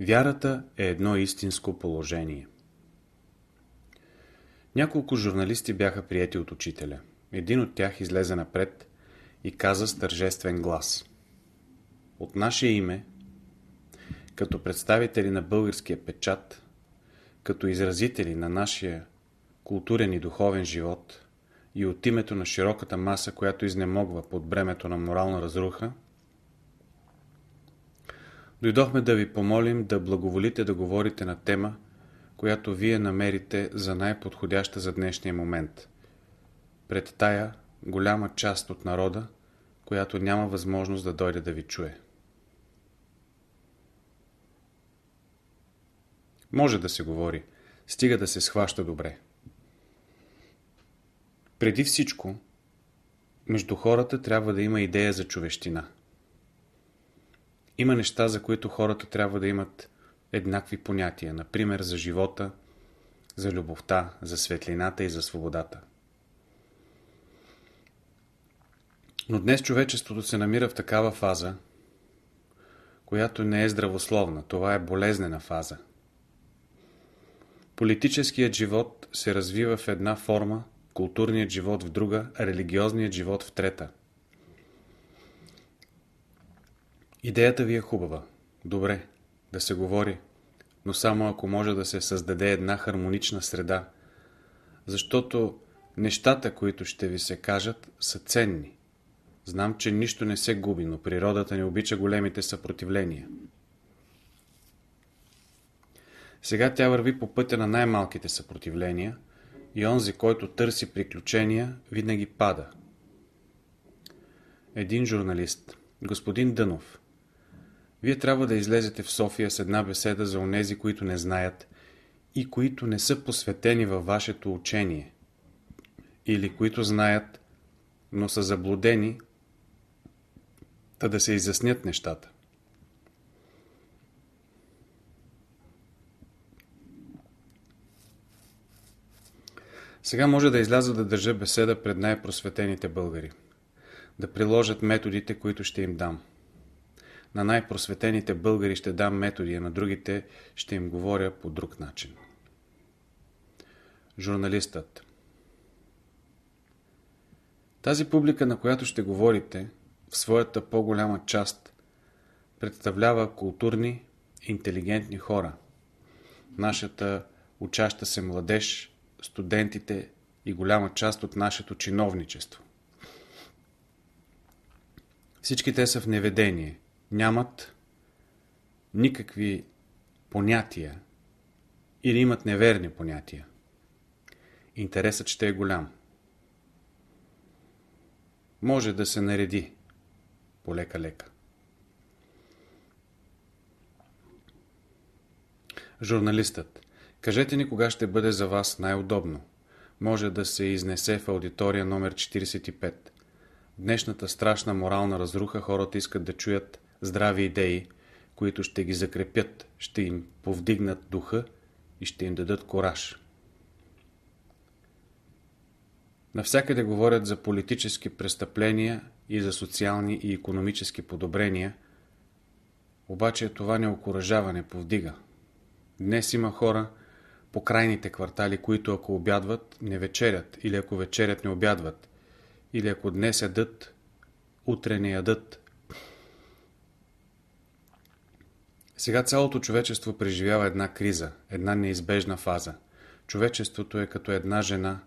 Вярата е едно истинско положение. Няколко журналисти бяха приети от учителя. Един от тях излезе напред и каза с тържествен глас. От наше име, като представители на българския печат, като изразители на нашия културен и духовен живот и от името на широката маса, която изнемогва под бремето на морална разруха, Дойдохме да ви помолим да благоволите да говорите на тема, която вие намерите за най-подходяща за днешния момент. Пред тая голяма част от народа, която няма възможност да дойде да ви чуе. Може да се говори, стига да се схваща добре. Преди всичко, между хората трябва да има идея за човещина. Има неща, за които хората трябва да имат еднакви понятия, например за живота, за любовта, за светлината и за свободата. Но днес човечеството се намира в такава фаза, която не е здравословна. Това е болезнена фаза. Политическият живот се развива в една форма, културният живот в друга, а религиозният живот в трета – Идеята ви е хубава. Добре, да се говори, но само ако може да се създаде една хармонична среда, защото нещата, които ще ви се кажат, са ценни. Знам, че нищо не се губи, но природата не обича големите съпротивления. Сега тя върви по пътя на най-малките съпротивления и онзи, който търси приключения, винаги пада. Един журналист, господин Дънов, вие трябва да излезете в София с една беседа за онези, които не знаят и които не са посветени във вашето учение, или които знаят, но са заблудени, да да се изяснят нещата. Сега може да изляза да държа беседа пред най-просветените българи. Да приложат методите, които ще им дам. На най-просветените българи ще дам методи, а на другите ще им говоря по друг начин. Журналистът Тази публика, на която ще говорите, в своята по-голяма част представлява културни, интелигентни хора. Нашата учаща се младеж, студентите и голяма част от нашето чиновничество. Всички те са в неведение – нямат никакви понятия или имат неверни понятия. Интересът ще е голям. Може да се нареди полека-лека. Журналистът. Кажете ни кога ще бъде за вас най-удобно. Може да се изнесе в аудитория номер 45. В днешната страшна морална разруха хората искат да чуят здрави идеи, които ще ги закрепят, ще им повдигнат духа и ще им дадат кораж. Навсякъде говорят за политически престъпления и за социални и економически подобрения, обаче това не окоръжава, не повдига. Днес има хора по крайните квартали, които ако обядват, не вечерят, или ако вечерят, не обядват, или ако днес ядат, утре не ядат, Сега цялото човечество преживява една криза, една неизбежна фаза. Човечеството е като една жена,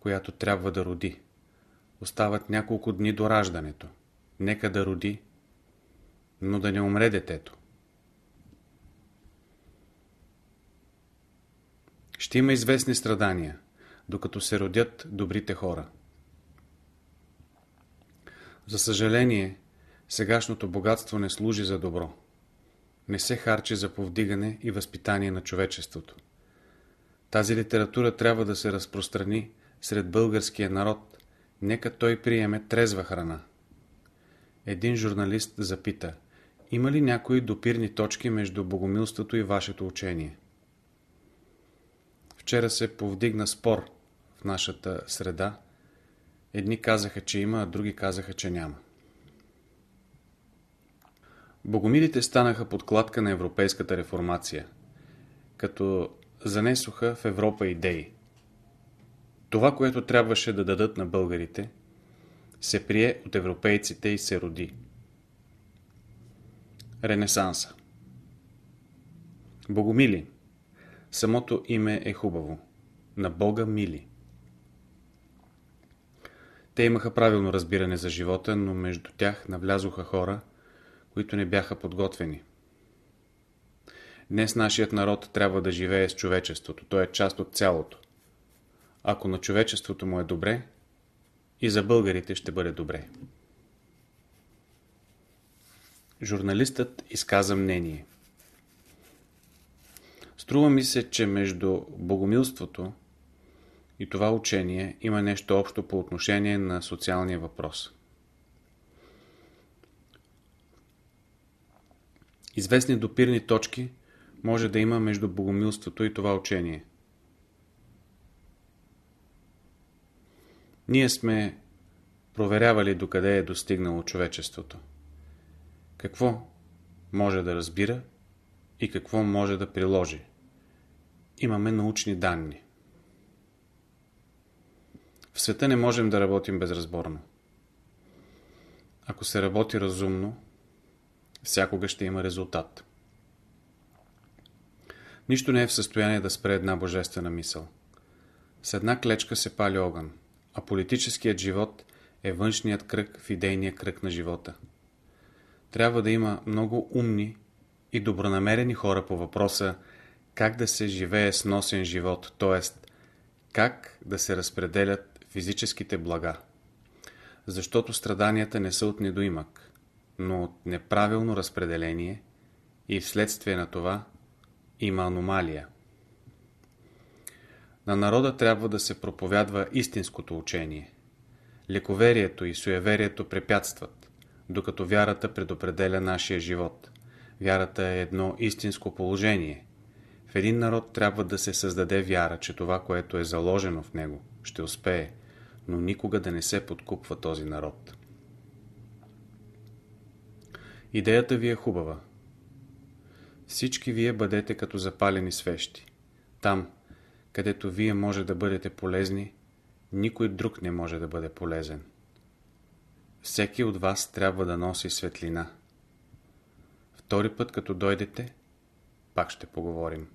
която трябва да роди. Остават няколко дни до раждането. Нека да роди, но да не умре детето. Ще има известни страдания, докато се родят добрите хора. За съжаление, сегашното богатство не служи за добро не се харчи за повдигане и възпитание на човечеството. Тази литература трябва да се разпространи сред българския народ. Нека той приеме трезва храна. Един журналист запита, има ли някои допирни точки между богомилството и вашето учение? Вчера се повдигна спор в нашата среда. Едни казаха, че има, а други казаха, че няма. Богомилите станаха подкладка на европейската реформация, като занесоха в Европа идеи. Това, което трябваше да дадат на българите, се прие от европейците и се роди. Ренесанса Богомили Самото име е хубаво. На Бога мили. Те имаха правилно разбиране за живота, но между тях навлязоха хора, които не бяха подготвени. Днес нашият народ трябва да живее с човечеството. Той е част от цялото. Ако на човечеството му е добре, и за българите ще бъде добре. Журналистът изказа мнение. Струва ми се, че между богомилството и това учение има нещо общо по отношение на социалния въпрос. Известни допирни точки може да има между богомилството и това учение. Ние сме проверявали докъде е достигнало човечеството. Какво може да разбира и какво може да приложи. Имаме научни данни. В света не можем да работим безразборно. Ако се работи разумно, всякога ще има резултат. Нищо не е в състояние да спре една божествена мисъл. С една клечка се пали огън, а политическият живот е външният кръг в идейния кръг на живота. Трябва да има много умни и добронамерени хора по въпроса как да се живее с носен живот, т.е. как да се разпределят физическите блага. Защото страданията не са от недоимък, но от неправилно разпределение и вследствие на това има аномалия. На народа трябва да се проповядва истинското учение. Лековерието и суеверието препятстват, докато вярата предопределя нашия живот. Вярата е едно истинско положение. В един народ трябва да се създаде вяра, че това, което е заложено в него, ще успее, но никога да не се подкупва този народ. Идеята ви е хубава. Всички вие бъдете като запалени свещи. Там, където вие може да бъдете полезни, никой друг не може да бъде полезен. Всеки от вас трябва да носи светлина. Втори път, като дойдете, пак ще поговорим.